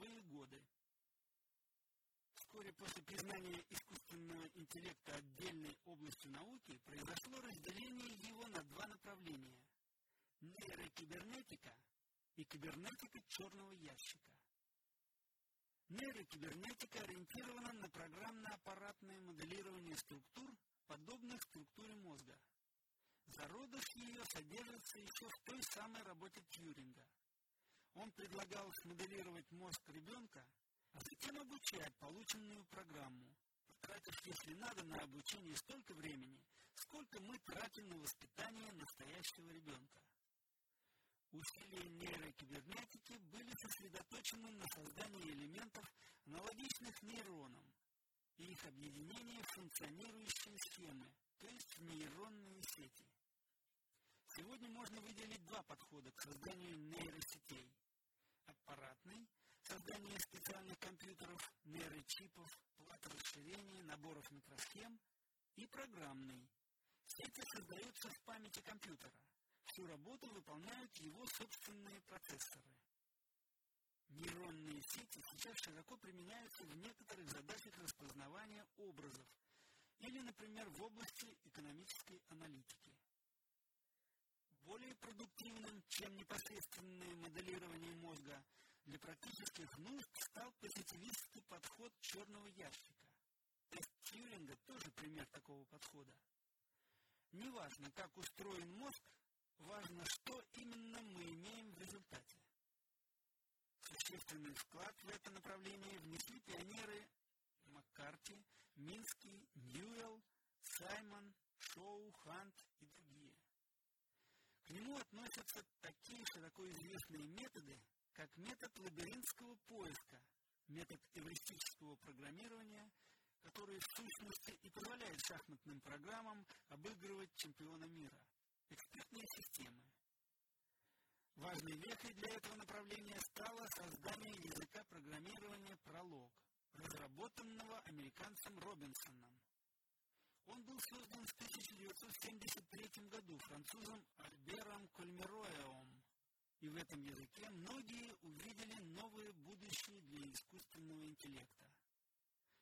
нулевые годы. Вскоре после признания искусственного интеллекта отдельной областью науки произошло разделение его на два направления – нейрокибернетика и кибернетика черного ящика. Нейрокибернетика ориентирована на программно-аппаратное моделирование структур, подобных структуре мозга. Зародыш ее содержится еще в той самой работе Тьюринга. Он предлагал смоделировать мозг ребенка, а затем обучать полученную программу, потратив, если надо, на обучение столько времени, сколько мы тратим на воспитание настоящего ребенка. Усилия нейрокибернетики были сосредоточены на создании элементов, аналогичных нейронам, и их объединении в функционирующие схемы, то есть в нейронные сети. Сегодня можно выделить два подхода к созданию нейросетей. Аппаратный – создание специальных компьютеров, нейрочипов, плат расширения, наборов микросхем и программный. Сети создаются в памяти компьютера. Всю работу выполняют его собственные процессоры. Нейронные сети сейчас широко применяются в некоторых задачах распознавания образов или, например, в области экономической аналитики. Более продуктивным, чем непосредственное моделирование мозга, для практических нужд стал позитивистский подход черного ящика. Тест Тьюринга тоже пример такого подхода. Неважно, как устроен мозг, Важно, что именно мы имеем в результате. Существенный вклад в это направление внесли пионеры Маккарти, Минский, Ньюэлл, Саймон, Шоу, Хант и другие. К нему относятся такие широко известные методы, как метод лабиринтского поиска, метод эвристического программирования, который в сущности и позволяет шахматным программам обыгрывать чемпиона мира – экспертные системы. Важной вехой для этого направления стало создание языка программирования Prolog, разработанного американцем Робинсоном. Он был создан в 1973 году французом Альбером Кольмероеом, и в этом языке многие увидели новое будущее для искусственного интеллекта.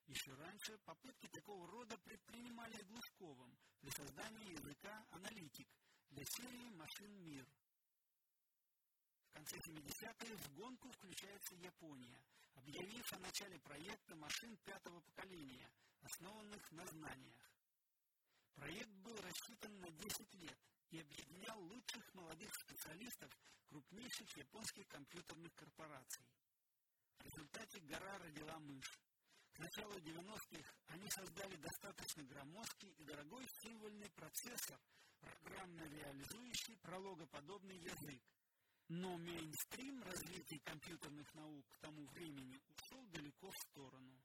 Еще раньше попытки такого рода предпринимались Глушковым для создания языка аналитик, для серии машин «Мир». В конце 70-х в гонку включается Япония, объявив о начале проекта машин пятого поколения, основанных на знаниях. Проект рассчитан на 10 лет и объединял лучших молодых специалистов крупнейших японских компьютерных корпораций. В результате гора родила мышь. К началу 90-х они создали достаточно громоздкий и дорогой символьный процессор, программно реализующий прологоподобный язык. Но мейнстрим развития компьютерных наук к тому времени ушел далеко в сторону.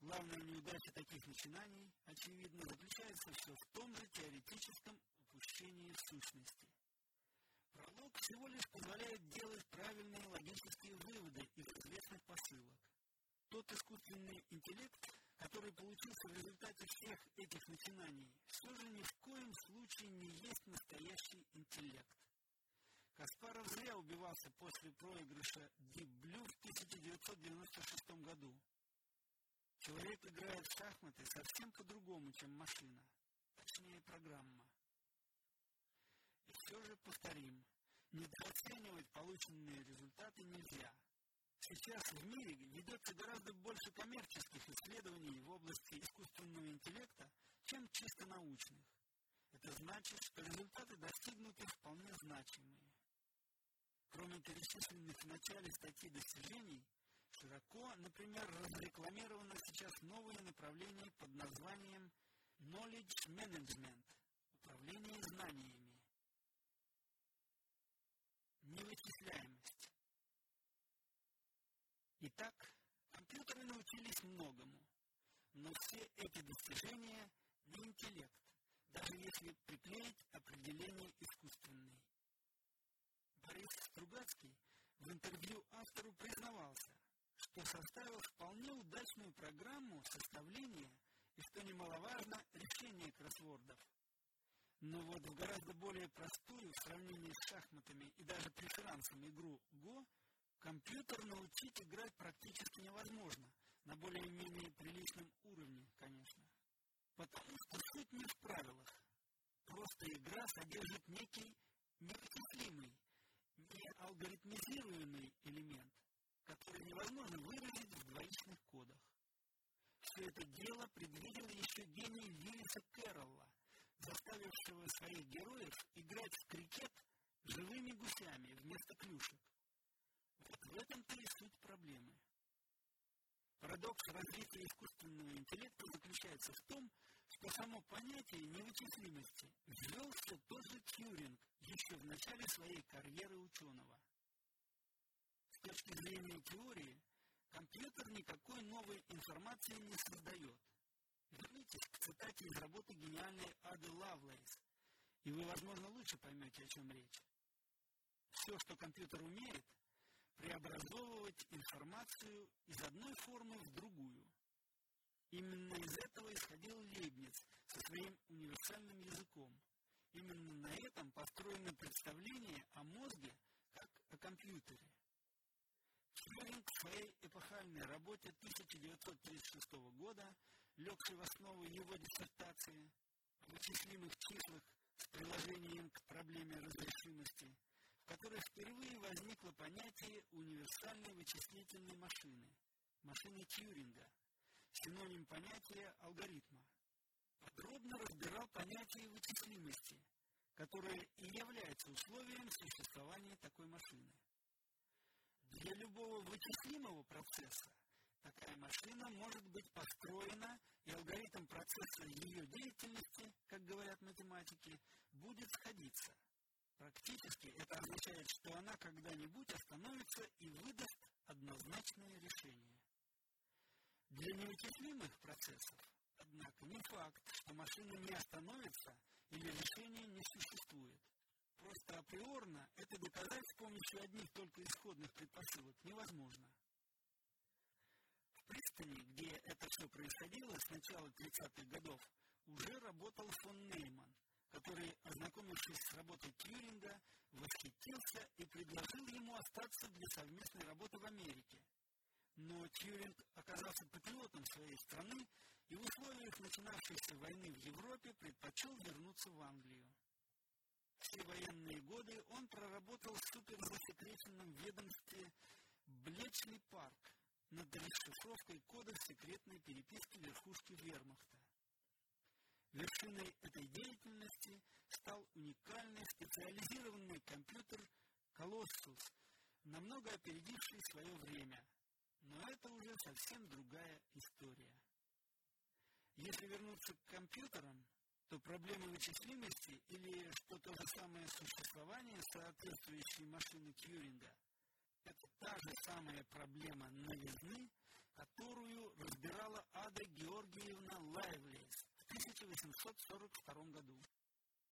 Главная неудача таких начинаний, очевидно, заключается все в том же теоретическом упущении сущности. Пролог всего лишь позволяет делать правильные логические выводы из известных посылок. Тот искусственный интеллект, который получился в результате всех этих начинаний, все же ни в коем случае не есть настоящий интеллект. Каспаров зря убивался после проигрыша Deep Blue в 1996 году. Человек играет в шахматы совсем по-другому, чем машина, точнее программа. И все же повторим, недооценивать полученные результаты нельзя – Сейчас в мире ведется гораздо больше коммерческих исследований в области искусственного интеллекта, чем чисто научных. Это значит, что результаты достигнуты вполне значимые. Кроме перечисленных в начале статьи достижений, широко, например, разрекламировано сейчас новое направление под названием Knowledge Management – управление знаниями. Невычисляемость. Итак, компьютеры научились многому, но все эти достижения не интеллект, даже если приклеить определение искусственный. Борис Стругацкий в интервью автору признавался, что составил вполне удачную программу составления и, что немаловажно, решения кроссвордов. Но вот в гораздо более простую в сравнении с шахматами и даже преферансом игру Го компьютер научить играть практически невозможно, на более-менее приличном уровне, конечно. Потому что суть не в правилах. Просто игра содержит некий невычислимый, не алгоритмизируемый элемент, невозможно выразить в двоичных кодах. Все это дело предвидел еще гений Льюиса Кэрролла, заставившего своих героев играть в крикет живыми гусями вместо клюшек. Вот в этом-то и суть проблемы. Парадокс развития искусственного интеллекта заключается в том, что само понятие невычислимости ввел все тот же Тьюринг еще в начале своей карьеры ученого. Точки зрения теории, компьютер никакой новой информации не создает. Вернитесь к цитате из работы гениальной Ады Лавлейс, и вы, возможно, лучше поймете, о чем речь. Все, что компьютер умеет, преобразовывать информацию из одной формы в другую. Именно из этого исходил Лейбниц со своим универсальным языком. Именно на этом построено представление о мозге как о компьютере. Тьюринг в своей эпохальной работе 1936 года, легшей в основу его диссертации о вычислимых числах с приложением к проблеме разрешимости, которой впервые возникло понятие универсальной вычислительной машины, машины Тьюринга, синоним понятия алгоритма. Подробно разбирал понятие вычислимости, которое и является условием существования такой машины. Для любого вычислимого процесса такая машина может быть построена, и алгоритм процесса ее деятельности, как говорят математики, будет сходиться – Практически это означает, что она когда-нибудь остановится и выдаст однозначное решение. Для невычислимых процессов, однако, не факт, что машина не остановится или решения не существует. Просто априорно это доказать с помощью одних только исходных предпосылок невозможно. В пристани, где это все происходило с начала 30-х годов, уже работал фон Нейман – который, ознакомившись с работой Тьюринга, восхитился и предложил ему остаться для совместной работы в Америке. Но Тьюринг оказался патриотом своей страны и в условиях начинавшейся войны в Европе предпочел вернуться в Англию. Все военные годы он проработал в суперзасекреченном ведомстве Блечли Парк над расшифровкой кодов секретной переписки верхушки вермахта. Вершиной этой деятельности стал уникальный специализированный компьютер Colossus, намного опередивший свое время. Но это уже совсем другая история. Если вернуться к компьютерам, то проблема вычислимости или что то же самое существование соответствующей машины Тьюринга – это та же самая проблема новизны, которую разбирала Ада Георгиевна Лайвлейс 1842 году.